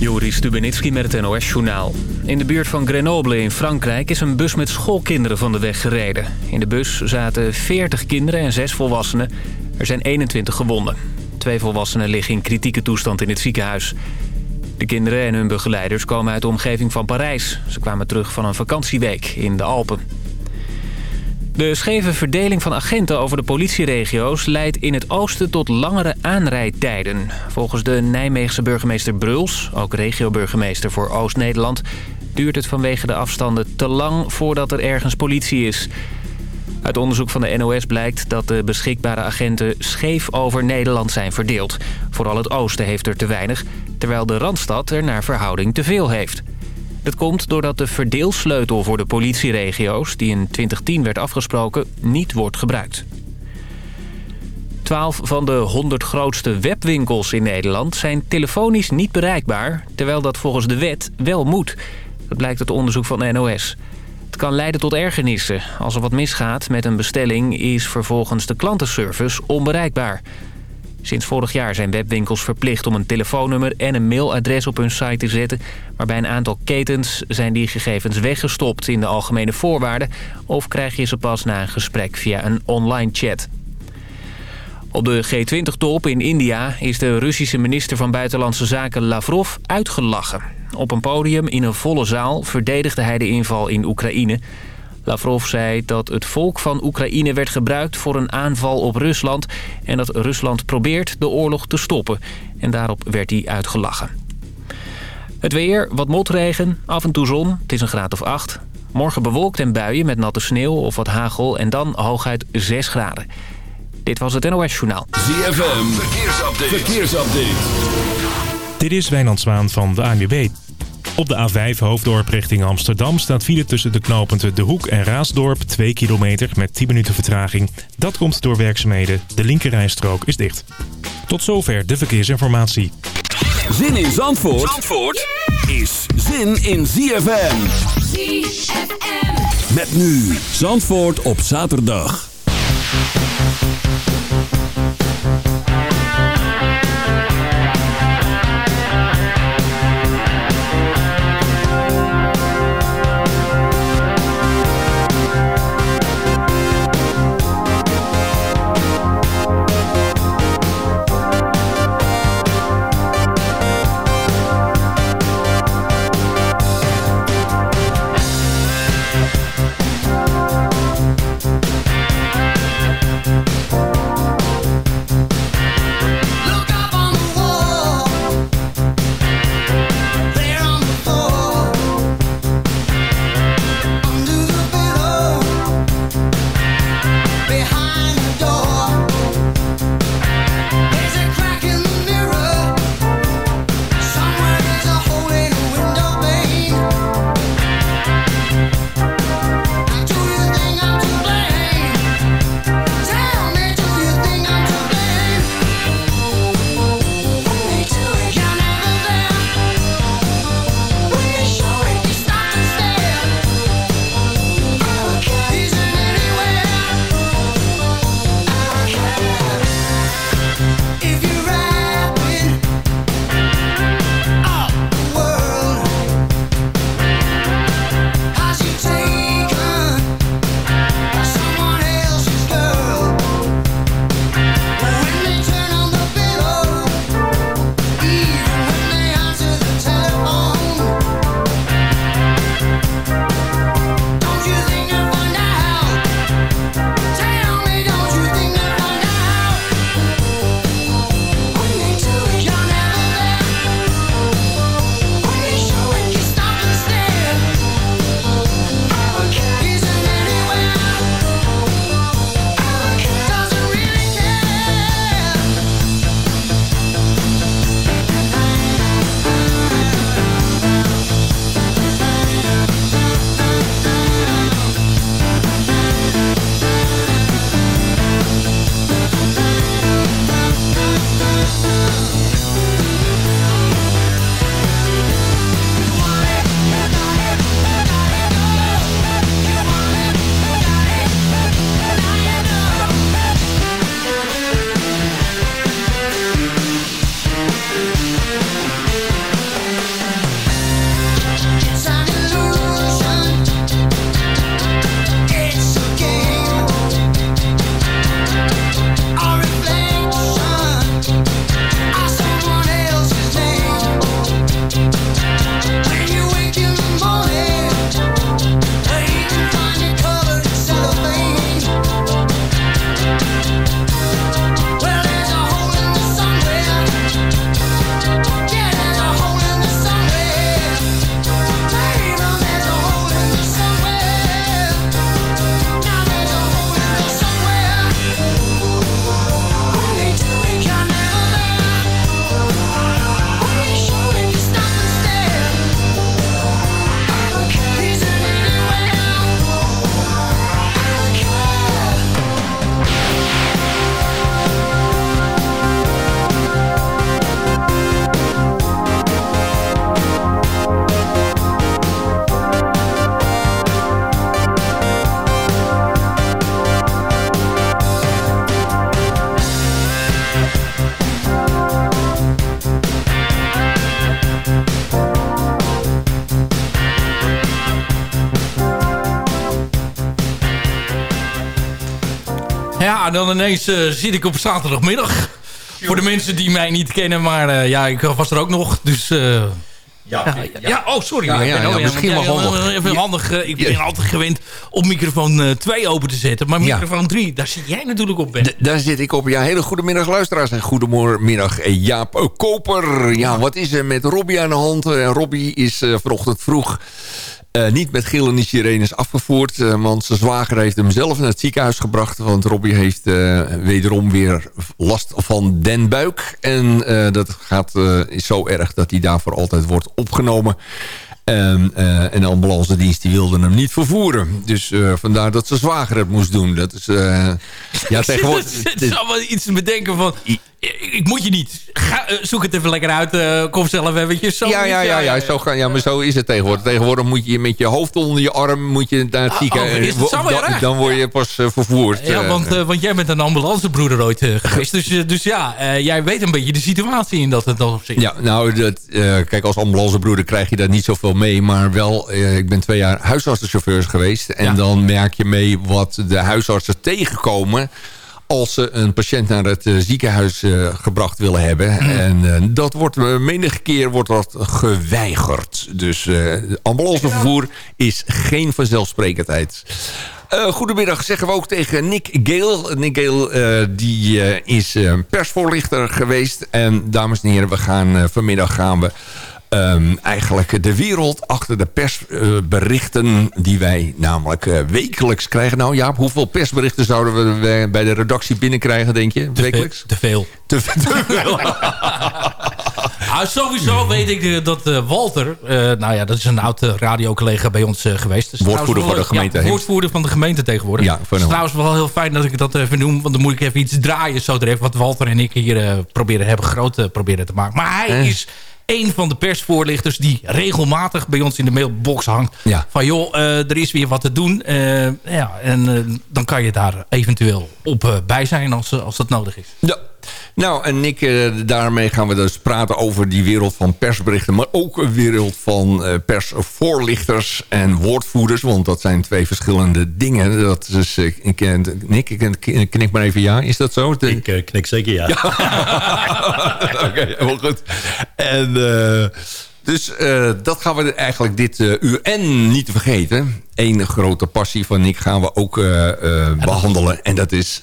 Joris Stubenitski met het NOS-journaal. In de buurt van Grenoble in Frankrijk is een bus met schoolkinderen van de weg gereden. In de bus zaten 40 kinderen en 6 volwassenen. Er zijn 21 gewonden. Twee volwassenen liggen in kritieke toestand in het ziekenhuis. De kinderen en hun begeleiders komen uit de omgeving van Parijs. Ze kwamen terug van een vakantieweek in de Alpen. De scheve verdeling van agenten over de politieregio's leidt in het oosten tot langere aanrijdtijden. Volgens de Nijmeegse burgemeester Bruls, ook regioburgemeester voor Oost-Nederland... duurt het vanwege de afstanden te lang voordat er ergens politie is. Uit onderzoek van de NOS blijkt dat de beschikbare agenten scheef over Nederland zijn verdeeld. Vooral het oosten heeft er te weinig, terwijl de Randstad er naar verhouding te veel heeft. Dat komt doordat de verdeelsleutel voor de politieregio's... die in 2010 werd afgesproken, niet wordt gebruikt. 12 van de 100 grootste webwinkels in Nederland zijn telefonisch niet bereikbaar... terwijl dat volgens de wet wel moet. Dat blijkt uit onderzoek van NOS. Het kan leiden tot ergernissen. Als er wat misgaat met een bestelling is vervolgens de klantenservice onbereikbaar... Sinds vorig jaar zijn webwinkels verplicht om een telefoonnummer en een mailadres op hun site te zetten. Maar bij een aantal ketens zijn die gegevens weggestopt in de algemene voorwaarden... of krijg je ze pas na een gesprek via een online chat. Op de G20-top in India is de Russische minister van Buitenlandse Zaken Lavrov uitgelachen. Op een podium in een volle zaal verdedigde hij de inval in Oekraïne... Lavrov zei dat het volk van Oekraïne werd gebruikt voor een aanval op Rusland... en dat Rusland probeert de oorlog te stoppen. En daarop werd hij uitgelachen. Het weer, wat motregen, af en toe zon, het is een graad of 8. Morgen bewolkt en buien met natte sneeuw of wat hagel en dan hooguit 6 graden. Dit was het NOS Journaal. ZFM, verkeersupdate. verkeersupdate. Dit is Wijnand Zwaan van de ANWB. Op de A5 Hoofddorp richting Amsterdam staat file tussen de knooppunten De Hoek en Raasdorp 2 kilometer met 10 minuten vertraging. Dat komt door werkzaamheden. De linkerrijstrook is dicht. Tot zover de verkeersinformatie. Zin in Zandvoort, Zandvoort is zin in ZFM. ZFM. Met nu Zandvoort op zaterdag. Ja, dan ineens zit ik op zaterdagmiddag. Voor de mensen die mij niet kennen, maar ja, ik was er ook nog. Dus ja, ja, oh sorry. Ja, ja, misschien wel handig. Even handig. ik ben altijd gewend om microfoon 2 open te zetten. Maar microfoon 3, daar zit jij natuurlijk op, Ben. Daar zit ik op. Ja, hele goedemiddag luisteraars. En goedemiddag Jaap Koper. Ja, wat is er met Robbie aan de hand? Robbie is vanochtend vroeg uh, niet met gillen sirenes afgevoerd. Uh, want zijn zwager heeft hem zelf naar het ziekenhuis gebracht. Want Robbie heeft uh, wederom weer last van den buik. En dat gaat, is zo erg dat hij daarvoor altijd wordt opgenomen. En, uh, en de ambulance dienst die wilde hem niet vervoeren. Dus vandaar dat ze zwager het moest doen. Dat is, ja, tegenwoordig... Het is allemaal iets te bedenken van ik moet je niet. Ga, eh, zoek het even lekker uit. Uh, kom zelf eventjes. Zo ja, ja, ja, ja, zo gaan, ja, maar zo is het tegenwoordig. Tegenwoordig moet je met je hoofd onder je arm moet je naar het ah, ziekenhuis. Oh, dan, dan, word je pas uh, vervoerd. Ja, want, want jij bent een ambulancebroeder ooit geweest. Dus, dus ja, jij weet een beetje de situatie in dat, dat opzicht. Ja, nou, dat, kijk, als ambulancebroeder krijg je daar niet zoveel mee. Maar wel, ik ben twee jaar huisartsenchauffeurs geweest. En dan merk je mee wat de huisartsen tegenkomen als ze een patiënt naar het eh, ziekenhuis uh, gebracht willen hebben. Mm. En uh, dat wordt menige keer wordt dat geweigerd. Dus ambulancevervoer is geen vanzelfsprekendheid. goedemiddag zeggen we ook tegen Nick Gale. Nick Gale die, is persvoorlichter geweest. En dames en heren, we gaan, vanmiddag gaan we Um, eigenlijk de wereld achter de persberichten die wij namelijk uh, wekelijks krijgen. Nou ja, hoeveel persberichten zouden we bij de redactie binnenkrijgen, denk je? Te wekelijks? Te veel. Te, te veel. ah, sowieso weet ik uh, dat uh, Walter, nou ja, dat is een oud radiocollega bij ons geweest. Dus woordvoerder van de gemeente. Ja, woordvoerder van de gemeente tegenwoordig. Ja, het is trouwens wel heel fijn dat ik dat even noem, want dan moet ik even iets draaien zo even wat Walter en ik hier proberen hebben groot proberen te maken. Maar hij is een van de persvoorlichters die regelmatig bij ons in de mailbox hangt. Van joh, uh, er is weer wat te doen. Uh, ja, en uh, dan kan je daar eventueel op bij zijn als, als dat nodig is. Ja, nou, en Nick, eh, daarmee gaan we dus praten over die wereld van persberichten... maar ook een wereld van uh, persvoorlichters en woordvoerders... want dat zijn twee verschillende dingen. Dat is, uh, ik, Nick, ik knik maar even ja. Is dat zo? Ik knik zeker ja. ja. Oké, okay, heel goed. En... Dus uh, dat gaan we eigenlijk dit uh, uur en niet te vergeten. Eén grote passie van Nick gaan we ook uh, behandelen. En dat is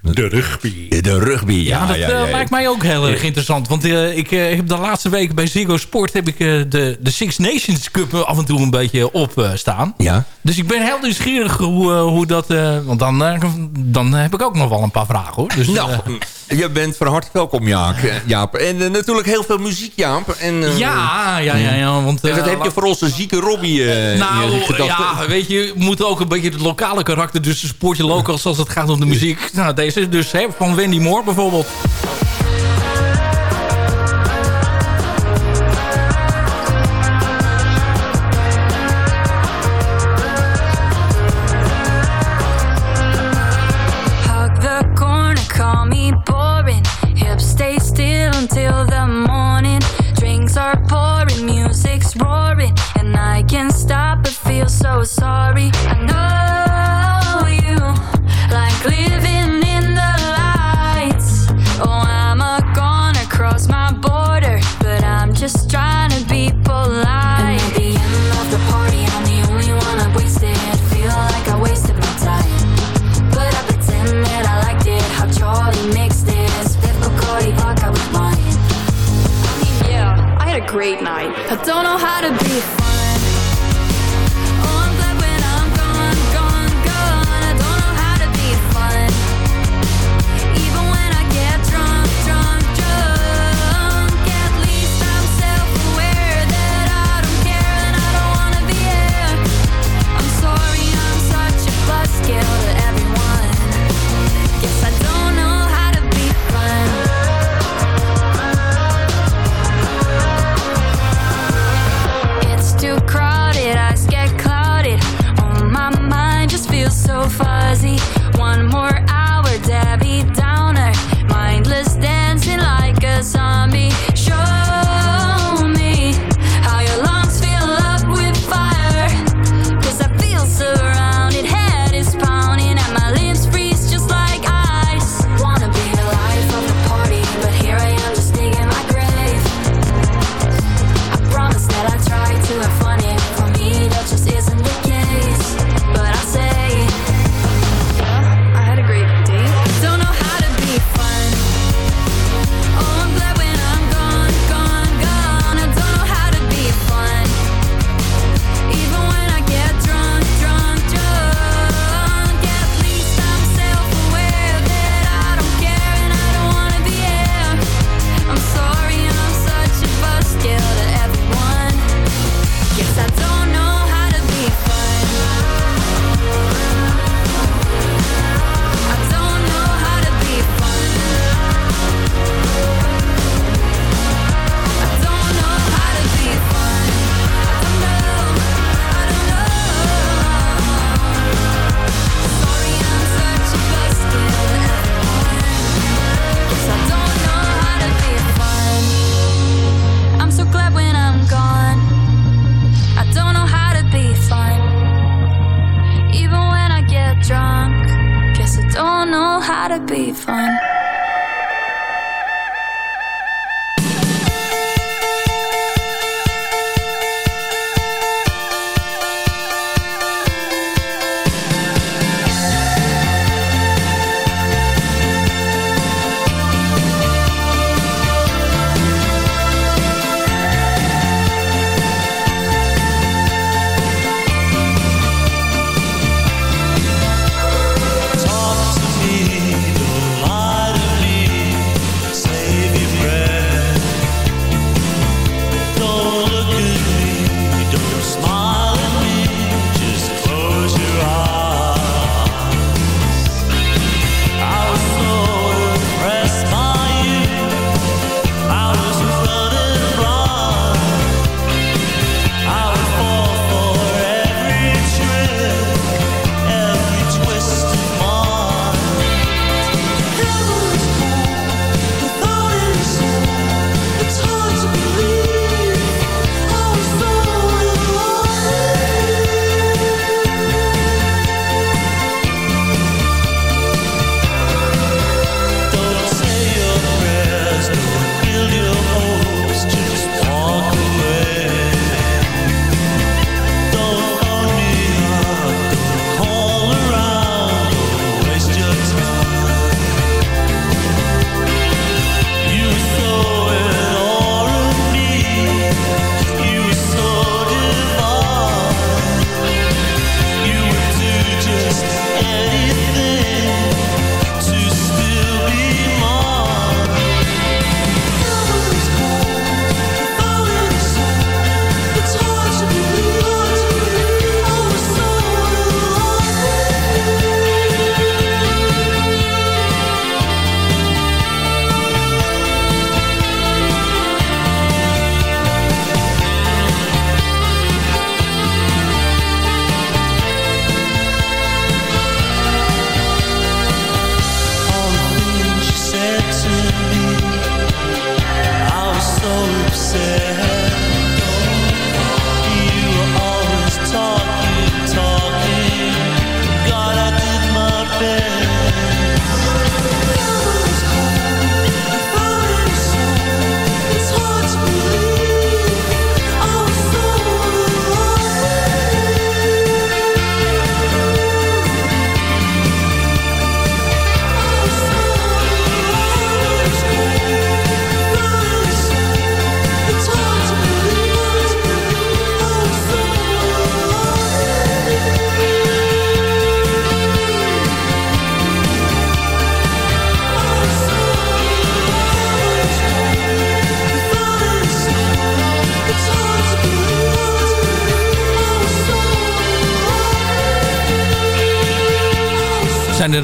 de rugby. De rugby, ja. ja dat eh, lijkt mij ook heel erg interessant. Want uh, ik uh, heb de laatste weken bij Ziggo Sport... heb ik de, de Six Nations Cup af en toe een beetje op staan. Ja. Dus ik ben heel nieuwsgierig hoe, hoe dat... want dan, dan heb ik ook nog wel een paar vragen, hoor. Dus, nou, je bent van harte welkom, Jaap. En natuurlijk heel veel muziek, Jaap. En, ja, ja, ja, ja. Want, en dat heb je voor onze zieke Robbie Nou, ja, weet je, moet ook een beetje het lokale karakter... dus support je locals als het gaat om de muziek. Nou, deze is dus hè, van Wendy Moore bijvoorbeeld.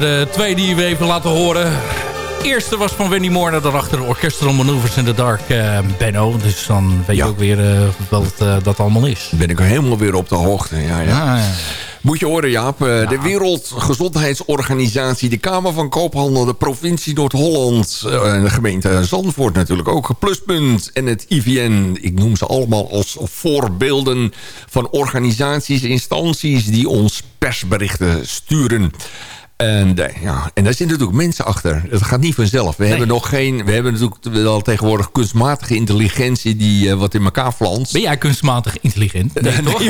Er uh, twee die we even laten horen. De eerste was van Wendy Moore, daarachter Orchestral Maneuvers in the Dark, uh, Benno. Dus dan weet je ook weer uh, wat dat allemaal is. Ben ik helemaal weer op de hoogte, ja. ja. Ah, ja. Moet je horen, Jaap. Ja. De Wereldgezondheidsorganisatie, de Kamer van Koophandel... de provincie Noord-Holland, de gemeente Zandvoort natuurlijk ook... Pluspunt en het IVN. Ik noem ze allemaal als voorbeelden van organisaties, instanties... die ons persberichten sturen. En, ja, en daar zitten natuurlijk mensen achter. Het gaat niet vanzelf. We hebben nog geen. We hebben natuurlijk wel tegenwoordig kunstmatige intelligentie die uh, wat in elkaar flanst. Ben jij kunstmatig intelligent? Nee, toch?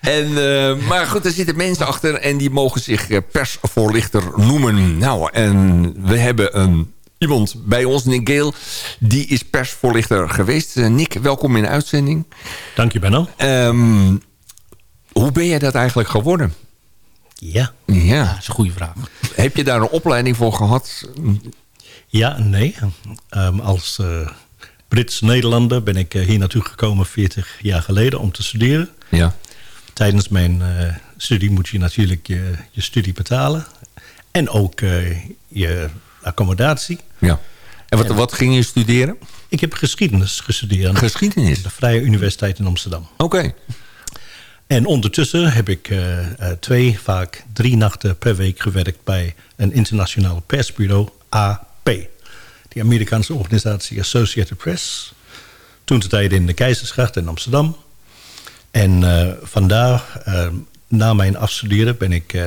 en, uh, maar goed, er zitten mensen achter en die mogen zich eh, persvoorlichter noemen. Nou, en we hebben een iemand bij ons, Nick Gale. Die is persvoorlichter geweest. Nick, welkom in de uitzending. Dank je, Benno. Um, hoe ben jij dat eigenlijk geworden? Ja. Ja. Dat is een goede vraag. Heb je daar een opleiding voor gehad? Ja nee. Um, als uh, Brits-Nederlander ben ik uh, hier naartoe gekomen 40 jaar geleden om te studeren. Ja. Tijdens mijn uh, studie moet je natuurlijk je, je studie betalen. En ook je accommodatie. Ja. En wat, wat ging je studeren? Ik heb geschiedenis gestudeerd. Geschiedenis? De Vrije Universiteit in Amsterdam. Oké. En ondertussen heb ik uh, twee, vaak drie nachten per week gewerkt... bij een internationale persbureau, AP. Die Amerikaanse organisatie Associated Press. Toen de tijd in de Keizersgracht in Amsterdam. En uh, vandaar, na mijn afstuderen, ben ik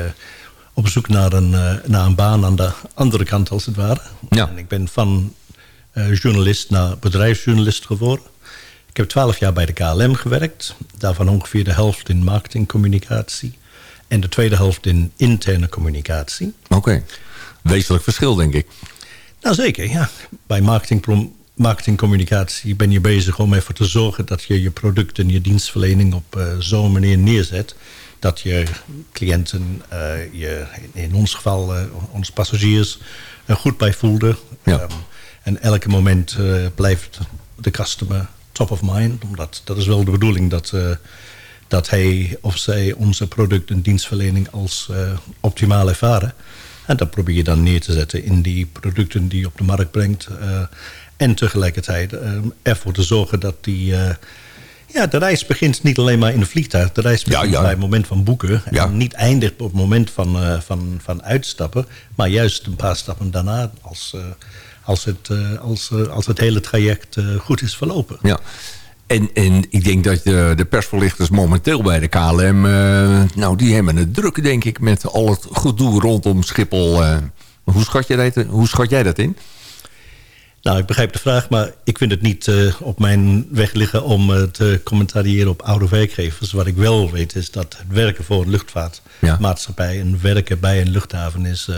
op zoek naar een, naar een baan aan de andere kant, als het ware. Ja. En ik ben van journalist naar bedrijfsjournalist geworden. Ik heb twaalf jaar bij de KLM gewerkt. Daarvan ongeveer de helft in marketingcommunicatie. En de tweede helft in interne communicatie. Oké. Wezenlijk verschil, denk ik. Nou, zeker, ja. Bij marketing, marketingcommunicatie ben je bezig om ervoor te zorgen... dat je je product en je dienstverlening op uh, zo'n manier neerzet... dat je cliënten, uh, je, in ons geval uh, onze passagiers, er goed bij voelden. Ja. Um, en elke moment blijft de customer top of mind. Omdat dat is wel de bedoeling dat, uh, dat hij of zij onze product en dienstverlening als uh, optimaal ervaren. En dat probeer je dan neer te zetten in die producten die je op de markt brengt. Uh, en tegelijkertijd ervoor te zorgen dat die... ja, de reis begint niet alleen maar in een vliegtuig. De reis begint bij het moment van boeken. En niet eindigt op het moment van, van, van uitstappen. Maar juist een paar stappen daarna als als het, uh, als, uh, als het hele traject uh, goed is verlopen. Ja. En, en ik denk dat de, de persverlichters momenteel bij de KLM... nou, die hebben het druk, denk ik, met al het gedoe rondom Schiphol. hoe, schat jij dat, hoe schat jij dat in? Nou, ik begrijp de vraag, maar ik vind het niet uh, op mijn weg liggen... om uh, te commentariëren op oude werkgevers. Wat ik wel weet is dat het werken voor een luchtvaartmaatschappij... Ja. en werken bij een luchthaven is, uh,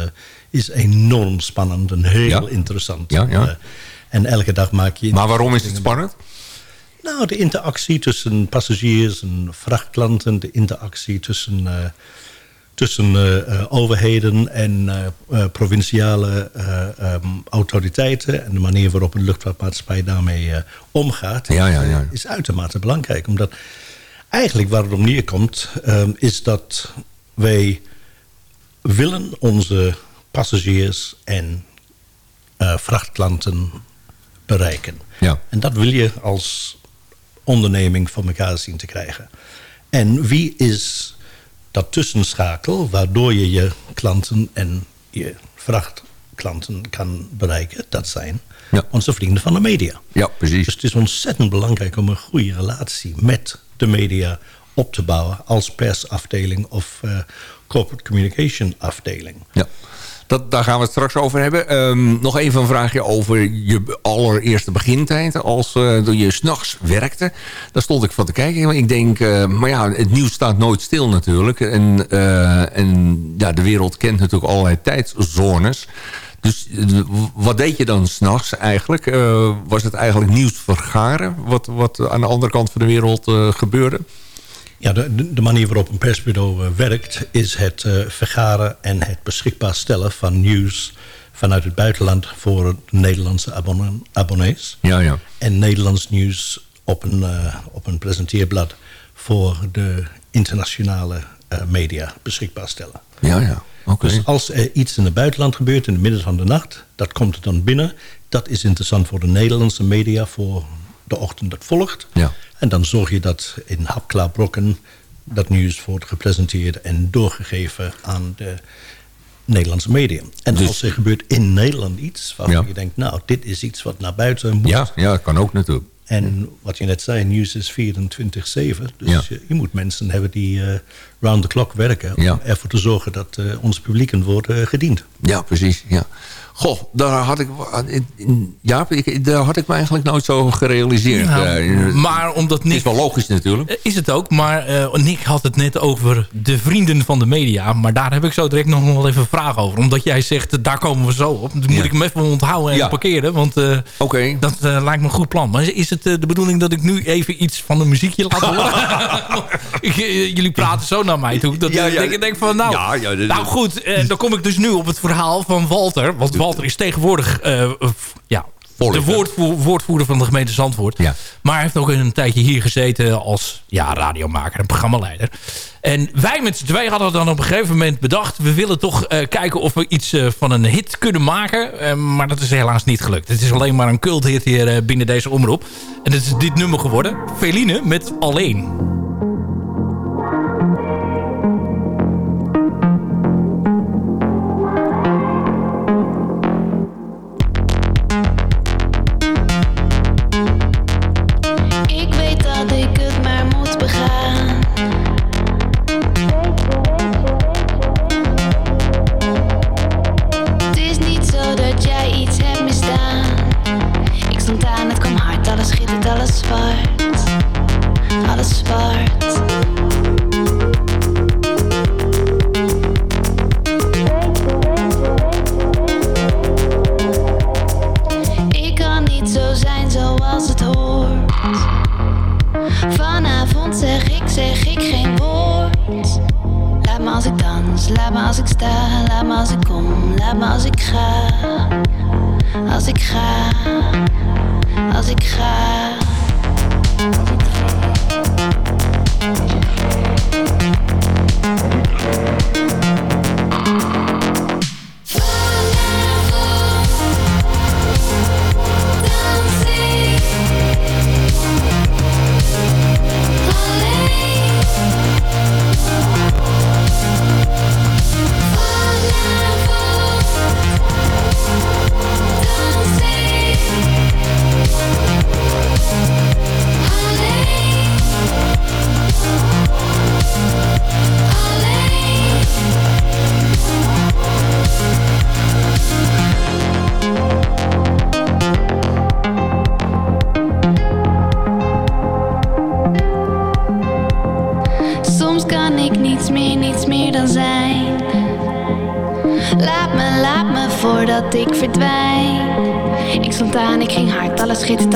is enorm spannend en heel interessant. Ja, ja. en elke dag maak je... Maar waarom is het spannend? Nou, de interactie tussen passagiers en vrachtklanten... de interactie tussen tussen uh, overheden en uh, provinciale um, autoriteiten... en de manier waarop een luchtvaartmaatschappij daarmee omgaat... Ja, ja, ja. is uitermate belangrijk. Omdat eigenlijk waar het om neerkomt... Um, is dat wij willen onze passagiers en vrachtklanten bereiken. Ja. En dat wil je als onderneming voor elkaar zien te krijgen. En wie is dat tussenschakel... waardoor je je klanten en je vrachtklanten kan bereiken... dat zijn onze vrienden van de media. Ja, precies. Dus het is ontzettend belangrijk om een goede relatie met de media op te bouwen... als persafdeling of uh, corporate communication afdeling. Ja. Dat, daar gaan we het straks over hebben. Um, nog even een vraagje over je allereerste begintijd. Als uh, je s'nachts werkte. Daar stond ik van te kijken. Ik denk, uh, maar ja, het nieuws staat nooit stil natuurlijk. En, uh, en ja, de wereld kent natuurlijk allerlei tijdzones. Dus wat deed je dan s'nachts eigenlijk? was het eigenlijk nieuws vergaren? Wat, wat aan de andere kant van de wereld gebeurde? Ja, de, de, manier waarop een persbureau uh, werkt... is het uh, vergaren en het beschikbaar stellen van nieuws... vanuit het buitenland voor Nederlandse abonne abonnees. Ja, ja. En Nederlands nieuws op een, uh, op een presenteerblad... voor de internationale media beschikbaar stellen. Ja, ja. Okay. Dus als er iets in het buitenland gebeurt in het midden van de nacht... dat komt er dan binnen. Dat is interessant voor de Nederlandse media... voor de ochtend dat volgt. Ja. En dan zorg je dat in hapklaarbrokken dat nieuws wordt gepresenteerd en doorgegeven aan de Nederlandse media. En dus, als er gebeurt in Nederland iets waarvan je denkt... nou, dit is iets wat naar buiten moet. Ja, ja dat kan ook natuurlijk. En wat je net zei, nieuws is 24-7. Dus je, je, moet mensen hebben die uh, round the clock werken... om ervoor te zorgen dat uh, ons publiek wordt uh, gediend. Ja, precies. Ja. Goh, daar had ik, ja, daar had ik me eigenlijk nooit zo gerealiseerd. Nou, eh, maar omdat Nick... is wel logisch natuurlijk. Eh, is het ook, maar uh, Nick had het net over de vrienden van de media. Maar daar heb ik zo direct nog wel even een vraag over. Omdat jij zegt, daar komen we zo op. Dan moet ik hem even onthouden en parkeren. Want uh, dat lijkt me een goed plan. Maar is het de bedoeling dat ik nu even iets van een muziekje laat horen? jullie praten zo naar mij toe. Dat ik denk van, nou, nou goed, dan kom ik dus nu op het verhaal van Walter. Want Walter Walter is tegenwoordig uh, ja, de woordvoer, woordvoerder van de gemeente Zandvoort. Ja. Maar hij heeft ook een tijdje hier gezeten als ja, radiomaker en programmaleider. En wij met z'n twee hadden dan op een gegeven moment bedacht... we willen toch uh, kijken of we iets uh, van een hit kunnen maken. Uh, maar dat is helaas niet gelukt. Het is alleen maar een culthit hier binnen deze omroep. En het is dit nummer geworden. Feline met Alleen. can laat me als ik kom, laat me als ik ga. Als ik ga, als ik ga.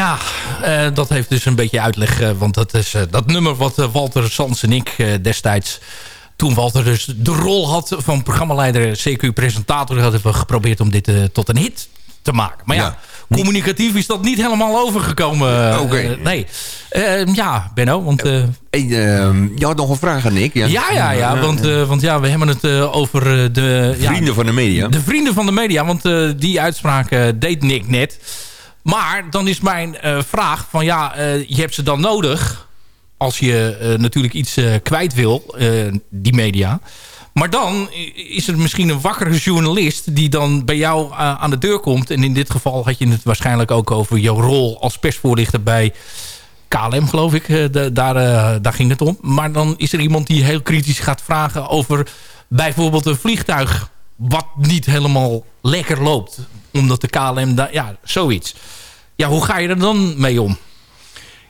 Ja, eh, dat heeft dus een beetje uitleg. eh, want dat is eh, dat nummer wat Walter Sans en ik destijds... Toen Walter dus de rol had van programmaleider, CQ-presentator... hadden we geprobeerd om dit tot een hit te maken. Maar ja, Ja. communicatief is dat niet helemaal overgekomen. Oké. eh, nee. Eh, ja, Benno, want... ehm, je had nog een vraag aan Nick. ja, ja, ja, want, want ja, we hebben het over de... ja, Vrienden van de media. de vrienden van de media, want die uitspraak deed Nick net. Maar dan is mijn eh, vraag van ja, eh, je hebt ze dan nodig... als je eh, natuurlijk iets kwijt wil, die media. Maar dan is er misschien een wakkere journalist... die dan bij jou aan de deur komt. En in dit geval had je het waarschijnlijk ook over jouw rol als persvoorlichter bij... KLM, geloof ik. Daar, daar ging het om. Maar dan is er iemand die heel kritisch gaat vragen over bijvoorbeeld een vliegtuig... wat niet helemaal lekker loopt. Omdat de KLM... daar ja, zoiets. Ja, hoe ga je er dan mee om?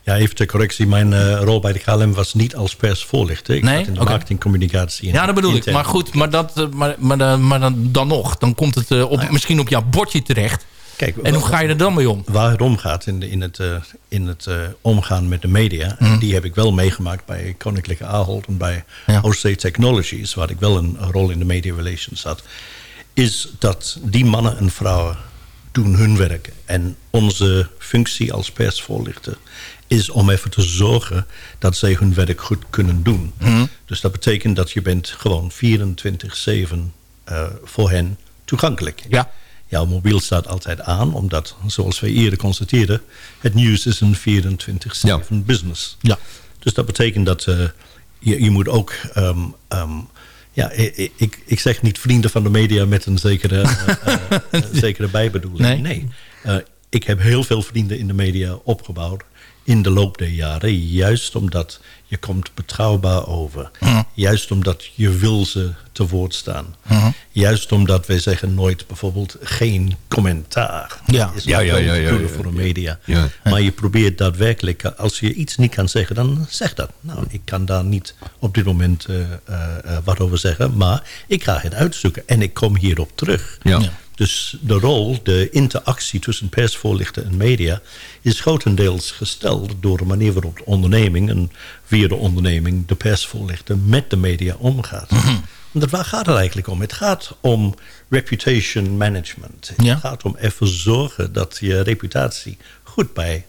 Ja, even ter correctie. Mijn eh, rol bij de KLM was niet als persvoorlichter. Ik Nee? zat in de Oké. marketingcommunicatie. en Ja, dat bedoel ik. Maar goed, maar, dat, eh, maar, maar, dan- maar dan, dan nog. Dan komt het eh, op, misschien op jouw bordje terecht. Kijk, En hoe ga je er dan mee om? waar het om gaat in, de, in het, eh, in het eh, omgaan met de media... Mhm. en die heb ik wel meegemaakt bij Koninklijke Ahold... en bij Ja. OC Technologies... waar ik wel een rol in de media relations had... is dat die mannen en vrouwen doen hun werk. En onze functie als persvoorlichter is om even te zorgen dat zij hun werk goed kunnen doen. Mhm. Dus dat betekent dat je bent gewoon 24-7 eh, voor hen toegankelijk. Ja. Jouw mobiel staat altijd aan, omdat, zoals wij eerder constateerden... het nieuws is een 24-7 business. Ja. Dus dat betekent dat eh, je, je moet ook... ehm, ehm, ja, ik, ik, ik zeg niet vrienden van de media met een zekere, eh, eh, zekere bijbedoeling. Nee. Eh, ik heb heel veel vrienden in de media opgebouwd in de loop der jaren. Juist omdat je komt betrouwbaar over. Juist omdat je wil ze te woord staan. Juist omdat wij zeggen nooit bijvoorbeeld geen commentaar. Ja. Is Ja, ja, ja, ja, voor de media. Ja. Maar je probeert daadwerkelijk, als je iets niet kan zeggen, dan zeg dat. Nou, ik kan daar niet op dit moment eh, eh, eh, wat over zeggen, maar ik ga het uitzoeken en ik kom hierop terug. Ja. Ja. Dus de rol, de interactie tussen persvoorlichter en media... is grotendeels gesteld door de manier waarop de onderneming... en via de onderneming de persvoorlichter met de media omgaat. Want waar gaat het eigenlijk om? Het gaat om reputation management. Ja. Het gaat om ervoor zorgen dat je reputatie goed bij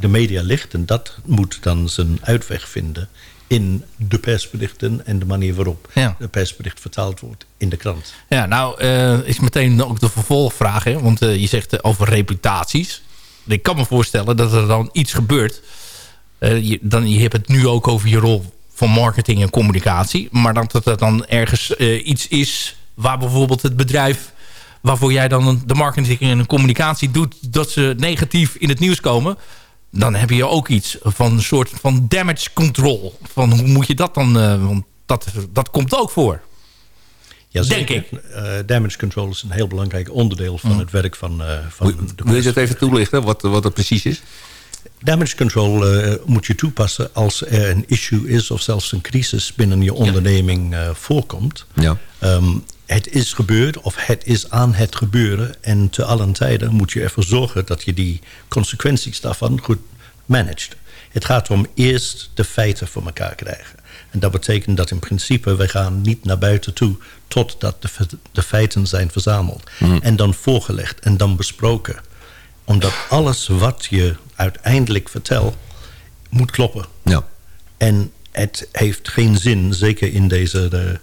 de media ligt. En dat moet dan zijn uitweg vinden in de persberichten... en de manier waarop Ja. de persbericht vertaald wordt in de krant. Ja, nou eh, is meteen ook de vervolgvraag. Hè? Want eh, je zegt eh, over reputaties. Ik kan me voorstellen dat er dan iets gebeurt. Eh, je, dan, je hebt het nu ook over je rol van marketing en communicatie. Maar dat er dan ergens eh, iets is waar bijvoorbeeld het bedrijf... waarvoor jij dan de marketing en de communicatie doet... dat ze negatief in het nieuws komen... dan heb je ook iets van een soort van damage control. Van hoe moet je dat dan... eh, want dat, dat komt ook voor. Ja, Denk zeker. Eh, damage control is een heel belangrijk onderdeel van het werk van, eh, van Wil de wil je dat even toelichten, wat, wat het precies is? Damage control eh, moet je toepassen als er een issue is... of zelfs een crisis binnen je onderneming eh, voorkomt. Ja. Ehm, het is gebeurd of het is aan het gebeuren. En te allen tijden moet je ervoor zorgen... dat je die consequenties daarvan goed managt. Het gaat om eerst de feiten voor elkaar krijgen. En dat betekent dat in principe... wij gaan niet naar buiten toe... totdat de, de feiten zijn verzameld. En dan voorgelegd en dan besproken. Omdat alles wat je uiteindelijk vertelt... moet kloppen. Ja. En het heeft geen zin, zeker in deze, de,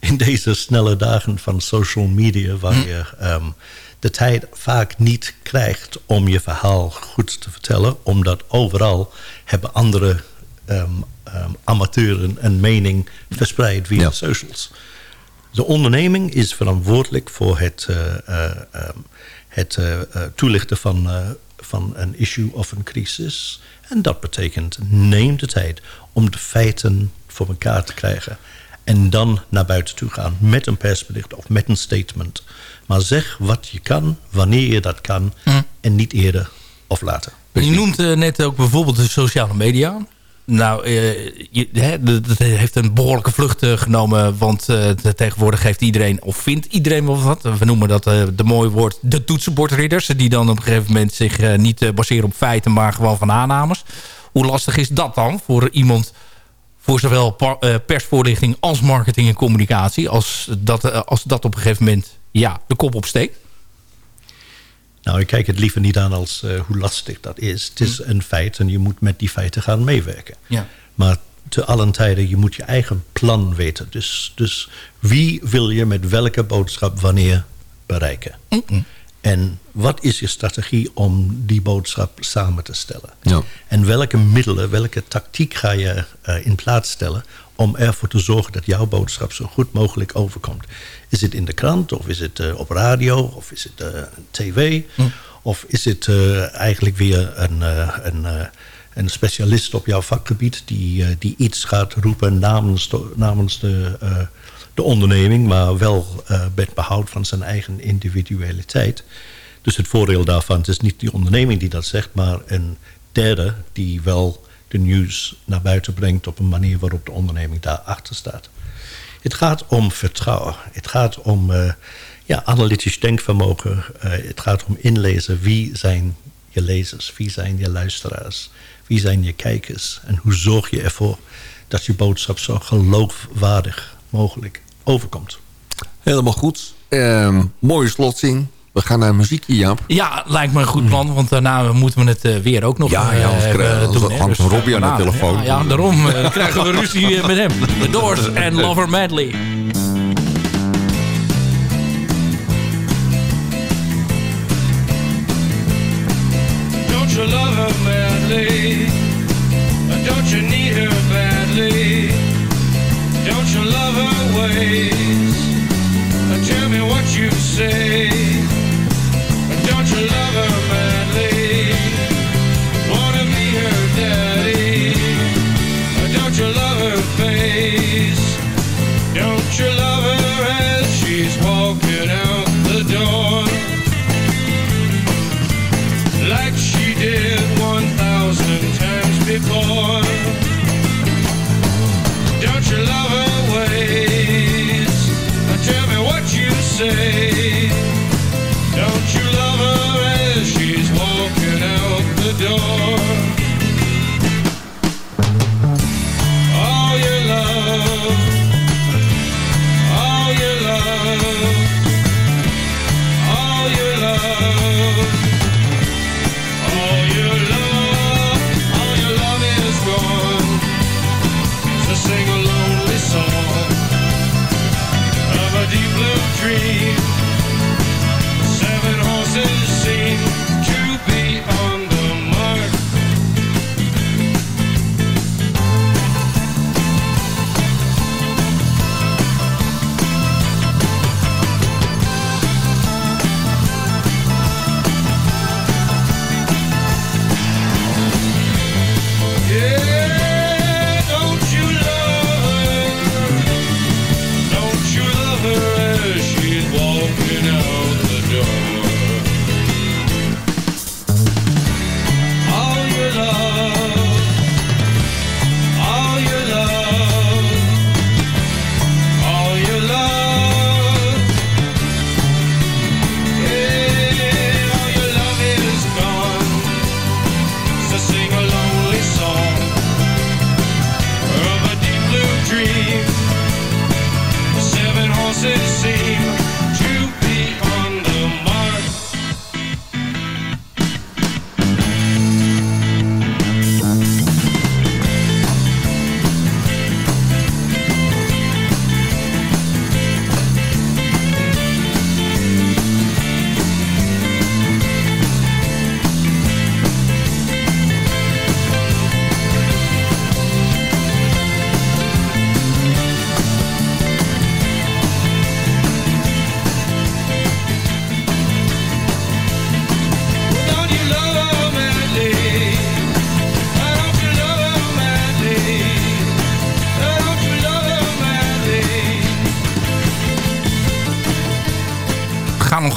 in deze snelle dagen van social media... waar je ehm, de tijd vaak niet krijgt om je verhaal goed te vertellen... omdat overal hebben andere ehm, amateuren een mening verspreid via Ja. socials. De onderneming is verantwoordelijk voor het, eh, eh, het eh, eh, toelichten van, eh, van een issue of een crisis. En dat betekent neem de tijd om de feiten voor elkaar te krijgen. En dan naar buiten toe gaan met een persbericht of met een statement. Maar zeg wat je kan, wanneer je dat kan. En niet eerder of later. Je noemt net ook bijvoorbeeld de sociale media. Nou, eh, dat heeft een behoorlijke vlucht eh, genomen. Want eh, te- tegenwoordig heeft iedereen, of vindt iedereen wel wat. We noemen dat de mooie woord de toetsenbordridders. Die dan op een gegeven moment zich niet baseren op feiten, maar gewoon van aannames. Hoe lastig is dat dan voor iemand... voor zowel persvoorlichting als marketing en communicatie... als dat, als dat op een gegeven moment ja, de kop opsteekt? Nou, ik kijk het liever niet aan als eh, hoe lastig dat is. Het is een feit en je moet met die feiten gaan meewerken. Ja. Maar te allen tijden, je moet je eigen plan weten. Dus, dus wie wil je met welke boodschap wanneer bereiken? En wat is je strategie om die boodschap samen te stellen? Ja. En welke middelen, welke tactiek ga je eh, in plaats stellen... om ervoor te zorgen dat jouw boodschap zo goed mogelijk overkomt? Is het in de krant, of is het eh, op radio, of is het eh, tv... of is het eh, eigenlijk weer een, een, een specialist op jouw vakgebied... die, die iets gaat roepen namens de, namens de, de onderneming... maar wel met behoud van zijn eigen individualiteit... Dus het voordeel daarvan, het is niet die onderneming die dat zegt... maar een derde die wel de nieuws naar buiten brengt... op een manier waarop de onderneming daarachter staat. Het gaat om vertrouwen. Het gaat om eh, ja, analytisch denkvermogen. Eh, het gaat om inlezen. Wie zijn je lezers? Wie zijn je luisteraars? Wie zijn je kijkers? En hoe zorg je ervoor dat je boodschap zo geloofwaardig mogelijk overkomt? Helemaal goed. Ehm, mooie slotzin. We gaan naar muziekje, Jaap. Ja, lijkt me een goed plan. Want daarna moeten we het uh, weer ook nog ja, ja, uh, krijgen, doen. hangt dus, Robbie aan de telefoon. Ja, ja daarom krijgen we ruzie met hem. The Doors en Lover Medley. Senhor.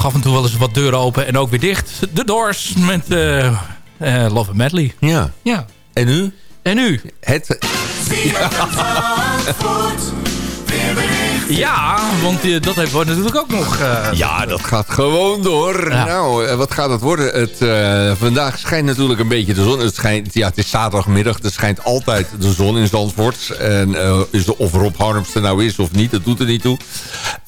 Af en toe wel eens wat deuren open en ook weer dicht. De Doors met uh, uh, Love and Medley. Ja. Ja. En nu? En nu? Het... Ja, want uh, dat heeft wordt natuurlijk ook nog... Uh, ja, dat gaat gewoon door. Ja. Nou, wat gaat het worden? Het, uh, vandaag schijnt natuurlijk een beetje de zon. Het, schijnt, ja, het is zaterdagmiddag. Er schijnt altijd de zon in Zandvoort. En is de, of Rob Harms er nou is of niet, dat doet er niet toe.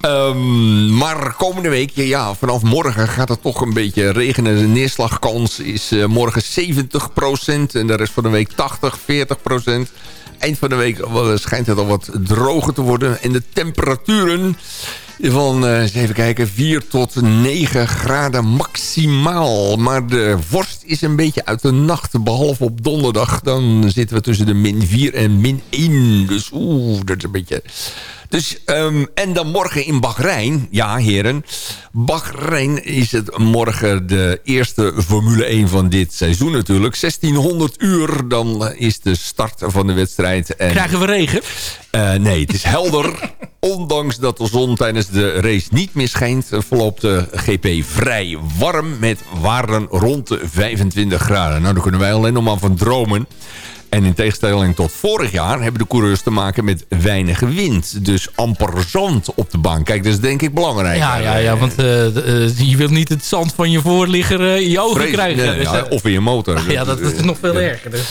Um, maar komende week, ja, vanaf morgen gaat het toch een beetje regenen. De neerslagkans is morgen 70% en de rest van de week 80, 40% eind van de week schijnt het al wat droger te worden. En de temperaturen van, uh, eens even kijken, 4 tot 9 graden maximaal. Maar de vorst is een beetje uit de nacht. Behalve op donderdag, dan zitten we tussen de min 4 en min 1. Dus oeh, dat is een beetje... Dus, um, en dan morgen in Bahrein. Ja, heren. Bahrein is het morgen de eerste Formule 1 van dit seizoen natuurlijk. 1600 uur, dan is de start van de wedstrijd. En, Krijgen we regen? Uh, nee, het is helder. Ondanks dat de zon tijdens de race niet meer schijnt... verloopt de GP vrij warm met waarden rond de 25 graden. Nou, daar kunnen wij alleen nog maar van dromen. En in tegenstelling tot vorig jaar hebben de coureurs te maken met weinig wind. Dus amper zand op de baan. Kijk, dat is denk ik belangrijk. Ja, ja, ja want uh, uh, je wilt niet het zand van je voorligger uh, in je ogen Vrees, krijgen. nee, ja, of in je motor. ja, dat, dat is nog veel erger. Dus,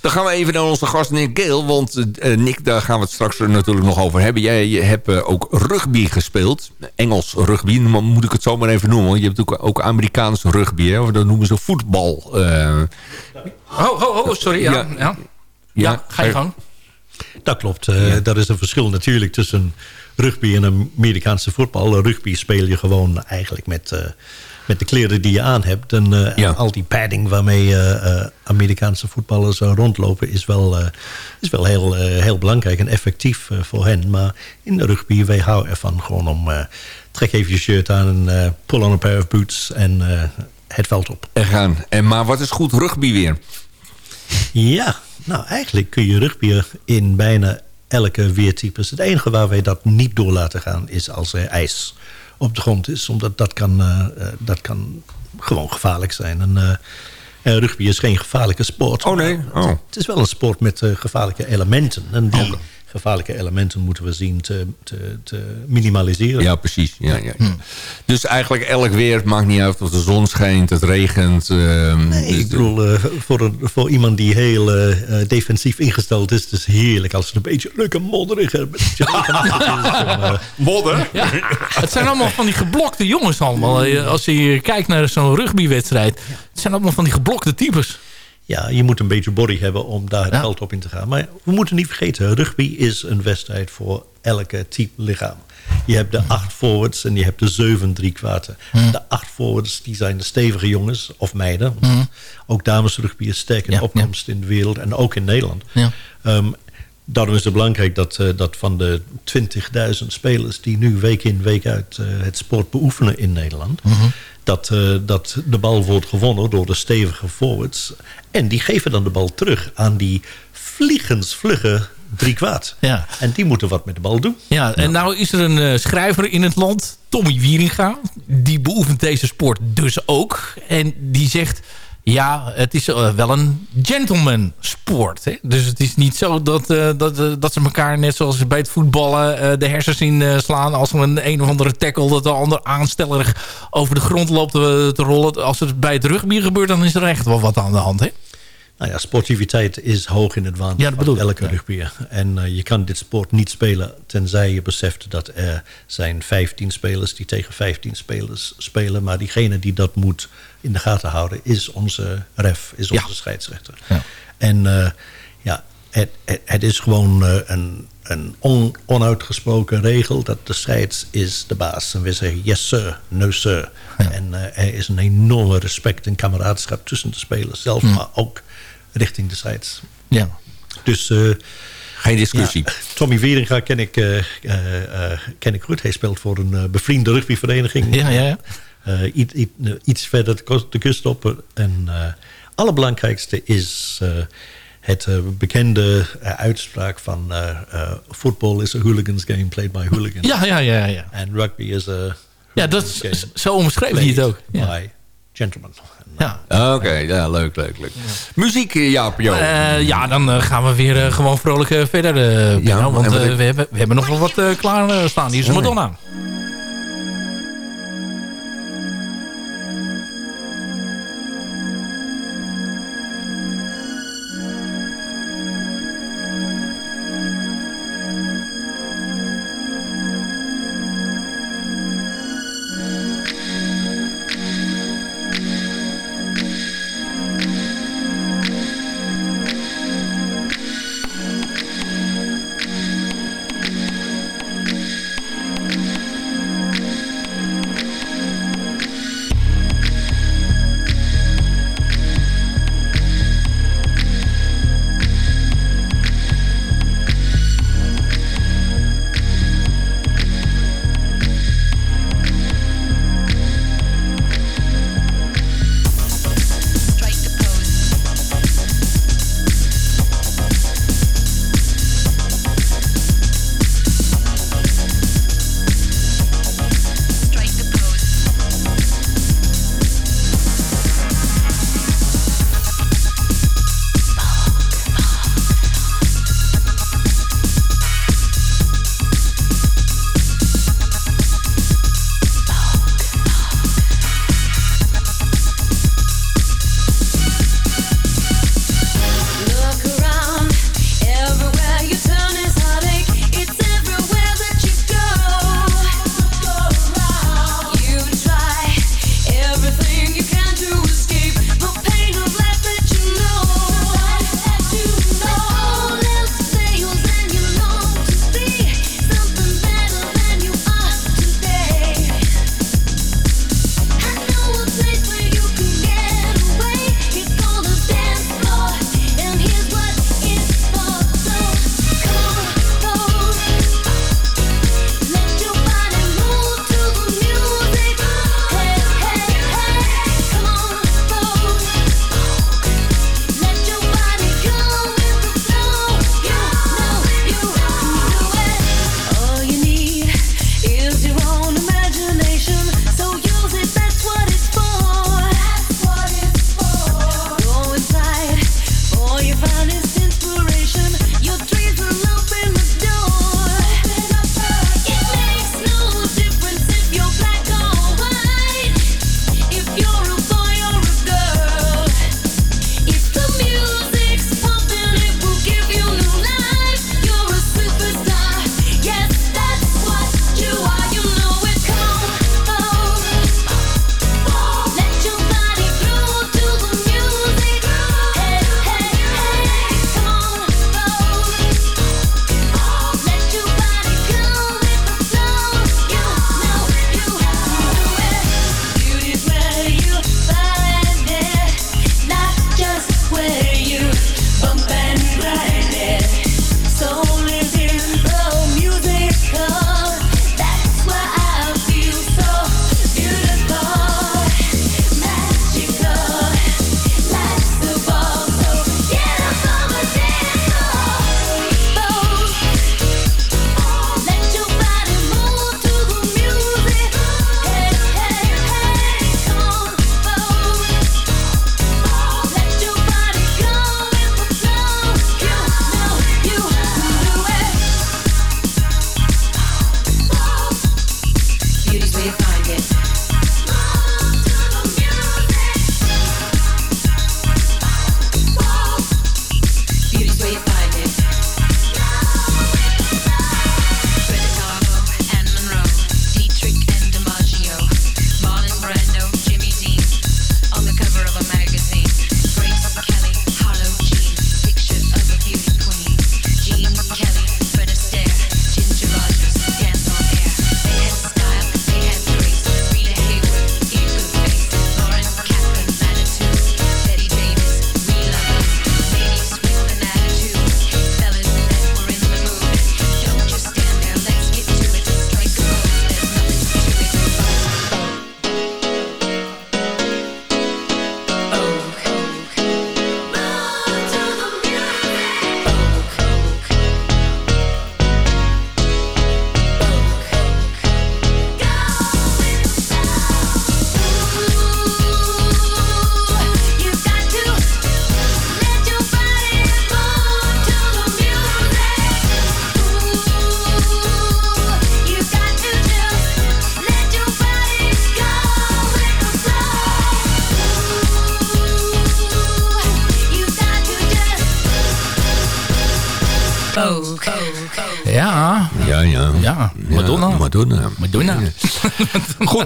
Dan gaan we even naar onze gast Nick Gale. Want Nick, daar gaan we het straks natuurlijk nog over hebben. Jij je hebt ook rugby gespeeld. Engels rugby, moet ik het zo maar even noemen. Je hebt ook, ook Amerikaans rugby. Hè? Dat noemen ze voetbal. Oh, oh, oh, sorry. Ja, ja. ja. ja ga je gang. Dat klopt. Uh, ja. Dat is een verschil natuurlijk tussen rugby en Amerikaanse voetbal. Rugby speel je gewoon eigenlijk met, uh, met de kleren die je aan hebt. En, uh, ja. en al die padding waarmee Amerikaanse voetballers rondlopen... is wel, is wel heel, heel belangrijk en effectief voor hen. Maar in de rugby, wij houden ervan gewoon om... trek even je shirt aan en pull on a pair of boots... en het veld op. En gaan. En, maar wat is goed rugby weer? Ja, nou eigenlijk kun je rugby in bijna elke weertypes. Het enige waar wij dat niet door laten gaan is als er ijs op de grond is. Omdat dat kan, uh, dat kan gewoon gevaarlijk zijn. En, uh, en rugby is geen gevaarlijke sport. Oh nee? Oh. Het is wel een sport met uh, gevaarlijke elementen. En die. Gevaarlijke elementen moeten we zien te, te, te minimaliseren. Ja, precies. Ja, ja, ja. Hm. Dus eigenlijk elk weer, het maakt niet uit of de zon schijnt, het regent. Uh, nee, ik bedoel, uh, voor, een, voor iemand die heel uh, defensief ingesteld is... het is heerlijk als het een beetje lekker modderig is. Modder? Ja, het zijn allemaal van die geblokte jongens allemaal. Als je kijkt naar zo'n rugbywedstrijd... het zijn allemaal van die geblokte types. Ja, je moet een beetje body hebben om daar het ja. veld op in te gaan. Maar we moeten niet vergeten, rugby is een wedstrijd voor elke type lichaam. Je hebt de acht forwards en je hebt de zeven driekwarten. Mm. De acht forwards die zijn de stevige jongens of meiden. Mm. Ook damesrugby is sterk in ja, opkomst ja. in de wereld en ook in Nederland. Ja. Um, daarom is het belangrijk dat, uh, dat van de 20.000 spelers... die nu week in week uit uh, het sport beoefenen in Nederland... Mm -hmm. Dat, uh, dat de bal wordt gewonnen door de stevige forwards. En die geven dan de bal terug aan die vliegensvlugge drie kwaad. Ja. En die moeten wat met de bal doen. Ja, en nou is er een uh, schrijver in het land, Tommy Wieringa. Die beoefent deze sport dus ook. En die zegt... Ja, het is uh, wel een gentleman sport. Hè? Dus het is niet zo dat, uh, dat, dat ze elkaar net zoals bij het voetballen de hersens in slaan. Als er een een of andere tackle dat de ander aanstellerig over de grond loopt te, rollen. Als het bij het rugby gebeurt, dan is er echt wel wat aan de hand. Hè? Nou ja, sportiviteit is hoog in het ja, van elke ja. rugbyer. En uh, je kan dit sport niet spelen tenzij je beseft dat er zijn 15 spelers die tegen 15 spelers spelen. Maar diegene die dat moet in de gaten houden is onze ref, is onze ja. scheidsrechter. Ja. En uh, ja, het, het, het, is gewoon uh, een, een on, onuitgesproken regel dat de scheids is de baas. En we zeggen yes sir, no sir. En er is een enorme respect en kameraadschap tussen de spelers zelf, maar ook richting de sites. Ja. Dus... Uh, Geen discussie. Ja, Tommy Wieringa ken ik, uh, uh, ken ik goed. Hij speelt voor een bevriende rugbyvereniging. Ja, ja, ja. iets, iets, iets verder de kust op. En allerbelangrijkste is het bekende uitspraak van... football is a hooligan's game played by hooligans. Ja, ja, ja. ja. En rugby is a... Ja, dat is, zo omschreef je het ook. Ja. By gentlemen. Ja. Oké, okay, ja, leuk, leuk, leuk. Ja. Muziek, Jaap, Jo. Uh, ja, dan uh, gaan we weer uh, gewoon vrolijk verder. ja, want we, hebben, we hebben nog wel wat klaar staan. Hier is Madonna.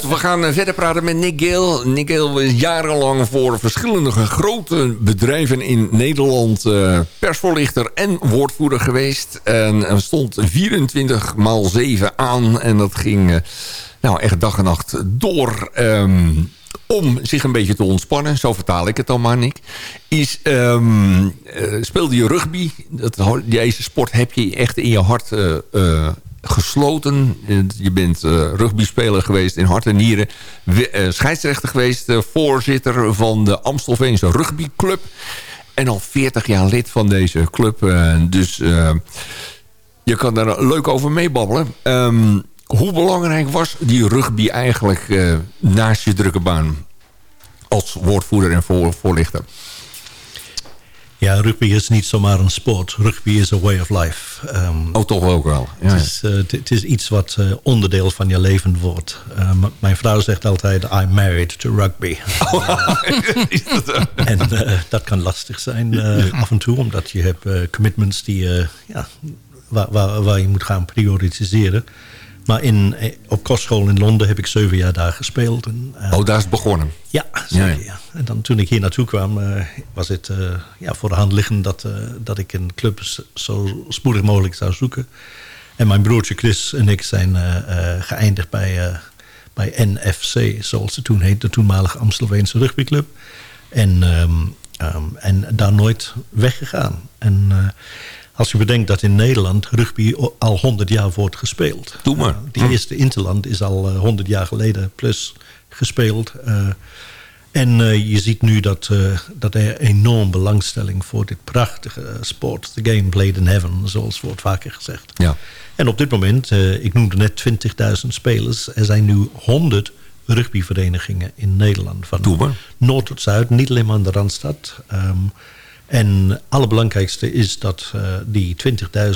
We gaan eh, verder praten met Nick Gale. Nick Gale is jarenlang voor verschillende grote bedrijven in Nederland... eh, persvoorlichter en woordvoerder geweest. En stond 24 maal 7 aan. En dat ging eh, nou, echt dag en nacht door... ehm, om zich een beetje te ontspannen, zo vertaal ik het dan maar, Nick... is, ehm, eh, speelde je rugby. Dat, deze sport heb je echt in je hart eh, gesloten. Je bent eh rugbyspeler geweest in hart en nieren. Eh, scheidsrechter geweest, eh, voorzitter van de Amstelveense rugbyclub. En al 40 jaar lid van deze club. dus je kan daar leuk over meebabbelen. Ehm, hoe belangrijk was die rugby eigenlijk naast je drukke baan? Als woordvoerder en voor, voorlichter. Ja, rugby is niet zomaar een sport. Rugby is a way of life. Ehm, Oh, toch ook wel. Ja, Het, is, eh, het- is iets wat eh, onderdeel van je leven wordt. Eh, m- mijn vrouw zegt altijd, I'm married to rugby. en eh, dat kan lastig zijn af en toe, omdat je hebt commitments die, ja, waar, waar, waar je moet gaan prioritiseren. Maar in, eh, op kostschool in Londen heb ik zeven jaar daar gespeeld. En, eh, Oh, daar is het begonnen. ja, zeker, Ja. En dan toen ik hier naartoe kwam, eh, was het ja, voor de hand liggend dat, dat ik een club zo spoedig mogelijk zou zoeken. En mijn broertje Chris en ik zijn geëindigd bij, bij NFC, zoals het toen heet, de toenmalige Amstelveense rugbyclub. En, ehm, ehm, en daar nooit weggegaan. En als je bedenkt dat in Nederland rugby al 100 jaar wordt gespeeld. Doe maar. Die eerste Interland is al eh, 100 jaar geleden plus gespeeld. Eh, en eh, je ziet nu dat, eh, dat er enorm belangstelling voor dit prachtige eh, sport. The game played in heaven, zoals wordt vaker gezegd. Ja. En op dit moment, eh, ik noemde net 20.000 spelers. Er zijn nu 100 rugbyverenigingen in Nederland. Van Doe maar. noord tot zuid, niet alleen maar in de Randstad. Ehm, en allerbelangrijkste is dat eh, die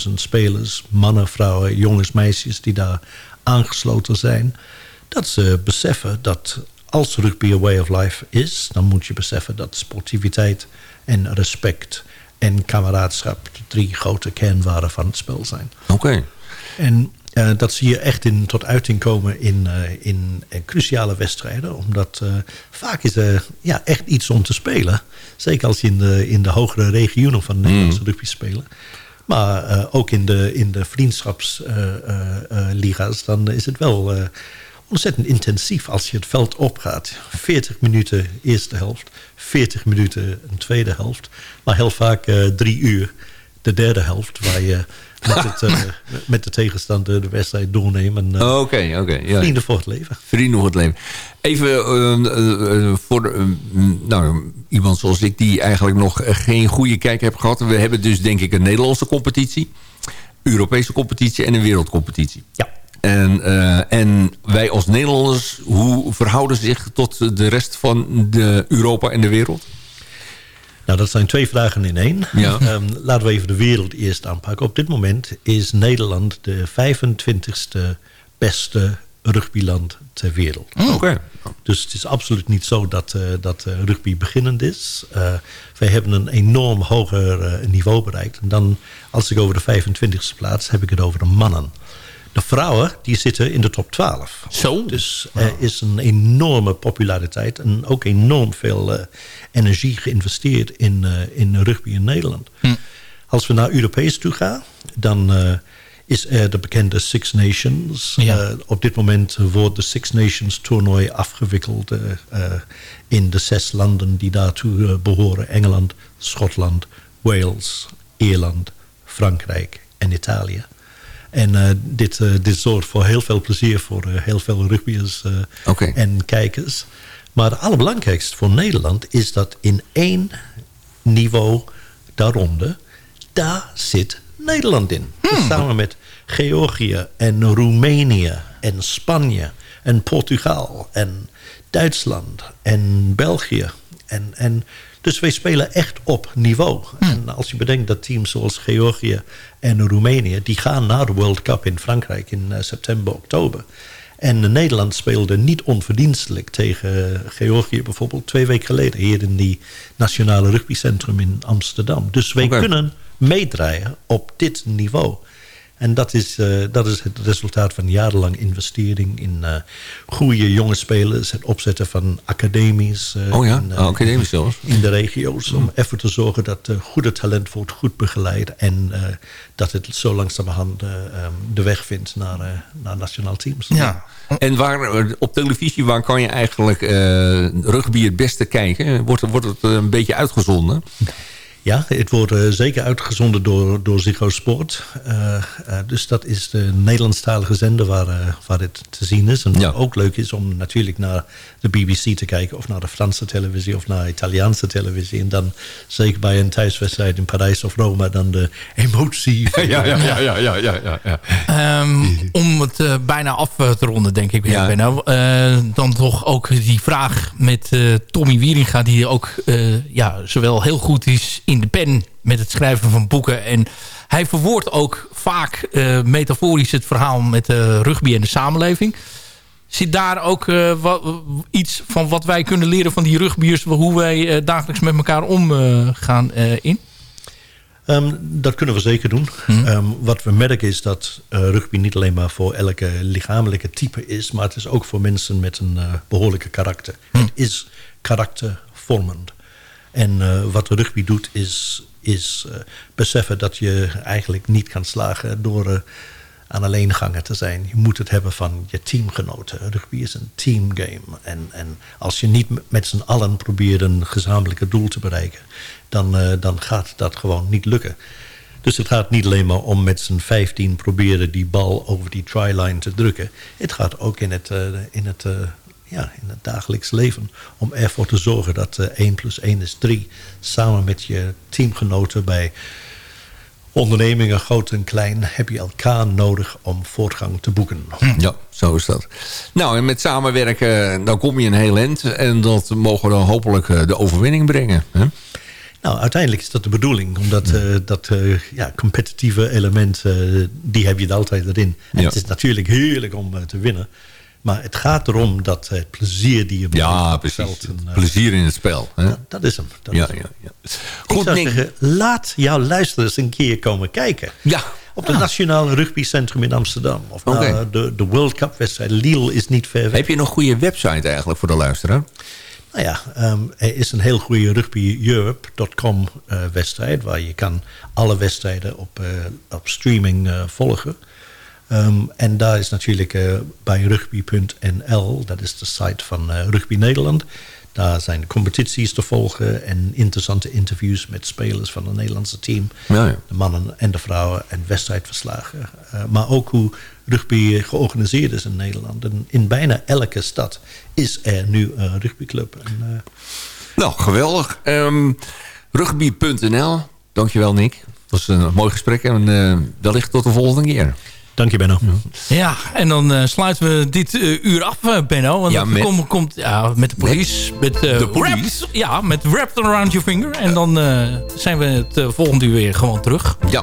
20.000 spelers, mannen, vrouwen, jongens, meisjes die daar aangesloten zijn, dat ze beseffen dat als rugby a way of life is, dan moet je beseffen dat sportiviteit en respect en kameraadschap de drie grote kernwaarden van het spel zijn. Oké. En eh, dat zie je echt in, tot uiting komen in, eh, in, eh, cruciale wedstrijden. Omdat vaak is er ja, echt iets om te spelen. Zeker als je in de, in de hogere regionen van de Nederlandse rugby spelen. Maar ook in de, in de vriendschapsliga's, dan is het wel ontzettend intensief als je het veld opgaat. 40 minuten eerste helft, 40 minuten een tweede helft. Maar heel vaak drie uur de derde helft, waar je met, het, eh, met de tegenstander de wedstrijd doornemen. En, eh, Oké, oké. ja. Vrienden voor het leven. Vrienden voor het leven. Even eh, eh, voor eh, nou, iemand zoals ik... die eigenlijk nog geen goede kijk heb gehad. We hebben dus denk ik een Nederlandse competitie... Europese competitie en een wereldcompetitie. Ja. En, en wij als Nederlanders, hoe verhouden zich tot de rest van de Europa en de wereld? Nou, dat zijn twee vragen in één. Ja. Ehm, laten we even de wereld eerst aanpakken. Op dit moment is Nederland de 25ste beste rugbyland ter wereld. Oké. Dus het is absoluut niet zo dat, eh, dat eh, rugby beginnend is. Eh, wij hebben een enorm hoger niveau bereikt. En dan, als ik over de 25ste plaats, heb ik het over de mannen. De vrouwen, die zitten in de top 12. Zo? Dus er is een enorme populariteit en ook enorm veel eh, energie geïnvesteerd in, eh, in rugby in Nederland. Als we naar Europees toe gaan, dan eh, is er de bekende Six Nations. Ja. Op dit moment wordt de Six Nations toernooi afgewikkeld in de zes landen die daartoe eh, behoren. Engeland, Schotland, Wales, Ierland, Frankrijk en Italië. En eh, dit, eh, dit zorgt voor heel veel plezier voor eh, heel veel rugbyers en kijkers. Maar het allerbelangrijkste voor Nederland is dat in één niveau daaronder, daar zit Nederland in. Dus samen met Georgië en Roemenië en Spanje en Portugal en Duitsland en België. En, en, dus wij spelen echt op niveau. En als je bedenkt dat teams zoals Georgië en Roemenië... die gaan naar de World Cup in Frankrijk in eh, september, oktober. En Nederland speelde niet onverdienstelijk tegen Georgië bijvoorbeeld... twee weken geleden hier in die Nationale Rugbycentrum in Amsterdam. Dus wij kunnen meedraaien op dit niveau. En dat is, eh, dat is het resultaat van jarenlang investering in uh, goede jonge spelers. Het opzetten van academies. Uh, oh ja, in, oh, academies zelfs. In de regio's. Om ervoor te zorgen dat goede talent wordt goed begeleid. En dat het zo langzamerhand um, de weg vindt naar, naar nationaal teams. Ja. En waar, op televisie, waar kan je eigenlijk rugby het beste kijken? Wordt, wordt het een beetje uitgezonden? Ja, het wordt uh, zeker uitgezonden door, door Ziggo Sport. Uh, uh, dus dat is de Nederlandstalige zender waar, waar het te zien is. En wat ja. ook leuk is om natuurlijk naar de BBC te kijken... of naar de Franse televisie of naar de Italiaanse televisie. En dan zeker bij een thuiswedstrijd in Parijs of Rome... dan de emotie. Ja, ja, ja. ja, ja, ja, ja, um, om het bijna af te ronden, denk ik. Ja. Benno. dan toch ook die vraag met Tommy Wieringa... die ook ja, zowel heel goed is in de pen met het schrijven van boeken. En hij verwoordt ook vaak uh, metaforisch het verhaal met de rugby en de samenleving. Zit daar ook uh, wat, iets van wat wij kunnen leren van die rugbyers... hoe wij uh, dagelijks met elkaar omgaan in? Um, dat kunnen we zeker doen. Hmm. Um, wat we merken is dat rugby niet alleen maar voor elke lichamelijke type is... maar het is ook voor mensen met een behoorlijke karakter. Hmm. Het is karaktervormend. En uh, wat rugby doet is, is uh, beseffen dat je eigenlijk niet kan slagen door uh, aan alleenganger te zijn. Je moet het hebben van je teamgenoten. Rugby is een teamgame. En, en als je niet met z'n allen probeert een gezamenlijke doel te bereiken... dan, dan gaat dat gewoon niet lukken. Dus het gaat niet alleen maar om met z'n 15 proberen die bal over die tryline te drukken. Het gaat ook in het, in het ja, in het dagelijks leven. Om ervoor te zorgen dat uh, 1 plus 1 is 3. Samen met je teamgenoten bij ondernemingen, groot en klein... heb je elkaar nodig om voortgang te boeken. Hm. Ja, zo is dat. Nou, en met samenwerken, dan kom je een heel eind. En dat mogen we dan hopelijk eh, de overwinning brengen. Hè? Nou, uiteindelijk is dat de bedoeling. Omdat uh, dat uh, ja, competitieve element, uh, die heb je altijd erin. En ja. het is natuurlijk heerlijk om te winnen. Maar het gaat erom dat het plezier die je Ja, precies. Uh, plezier in het spel. Hè? Dat, dat, is hem. Dat ja, is hem. Ja. Goed, Ik zou zeggen, laat jouw luisteraars een keer komen kijken. Ja. Op het Nationale Rugby Centrum in Amsterdam. Of okay. de, de World Cup wedstrijd. Lille is niet ver weg. Heb je nog een goede website eigenlijk voor de luisteraar? Nou ja, um, er is een heel goede rugbyeurope.com uh, wedstrijd... waar je kan alle wedstrijden op, uh, op streaming volgen. Um, en daar is natuurlijk uh, bij rugby.nl, dat is de site van uh, Rugby Nederland. Daar zijn competities te volgen en interessante interviews met spelers van het Nederlandse team. Ja, ja. De mannen en de vrouwen en wedstrijdverslagen. Uh, maar ook hoe rugby georganiseerd is in Nederland. En in bijna elke stad is er nu een rugbyclub. En, nou, geweldig. Um, rugby.nl, dankjewel Nick. Dat was een mooi gesprek en wellicht tot de volgende keer. Dank je, Benno. Ja, en dan uh, sluiten we dit uh, uur af, uh, Benno. Want ja, met, komt, komt ja, met de police. Met, met de police? ja, met Wrapped Around Your Finger. En dan zijn we het volgende uur weer gewoon terug. Ja.